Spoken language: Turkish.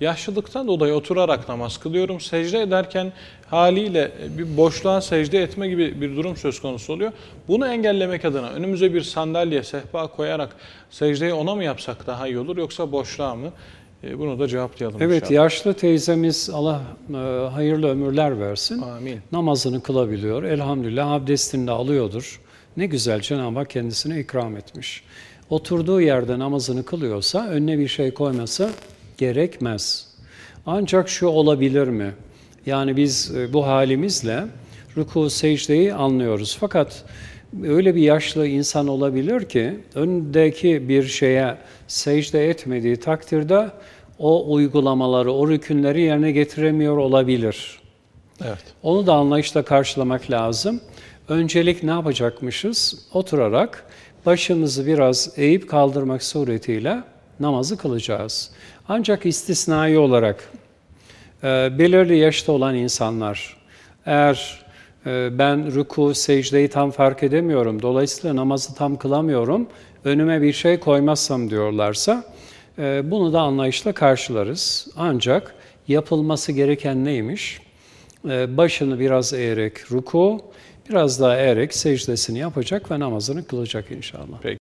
yaşlılıktan dolayı oturarak namaz kılıyorum. Secde ederken haliyle bir boşluğa secde etme gibi bir durum söz konusu oluyor. Bunu engellemek adına önümüze bir sandalye, sehpa koyarak secdeyi ona mı yapsak daha iyi olur yoksa boşluğa mı? E, Bunu da cevaplayalım Evet, inşallah. yaşlı teyzemiz Allah e, hayırlı ömürler versin. Amin. Namazını kılabiliyor. Elhamdülillah abdestini de alıyordur. Ne güzel Cenab-ı Hak kendisine ikram etmiş. Oturduğu yerde namazını kılıyorsa önüne bir şey koyması gerekmez. Ancak şu olabilir mi? Yani biz e, bu halimizle ruku secdeyi anlıyoruz. Fakat öyle bir yaşlı insan olabilir ki önündeki bir şeye secde etmediği takdirde o uygulamaları, o rükünleri yerine getiremiyor olabilir. Evet. Onu da anlayışla karşılamak lazım. Öncelik ne yapacakmışız? Oturarak başımızı biraz eğip kaldırmak suretiyle namazı kılacağız. Ancak istisnai olarak e, belirli yaşta olan insanlar eğer e, ben ruku, secdeyi tam fark edemiyorum, dolayısıyla namazı tam kılamıyorum, önüme bir şey koymazsam diyorlarsa e, bunu da anlayışla karşılarız. Ancak yapılması gereken neymiş? E, Başını biraz eğerek ruku, biraz daha eğerek secdesini yapacak ve namazını kılacak inşallah. Peki.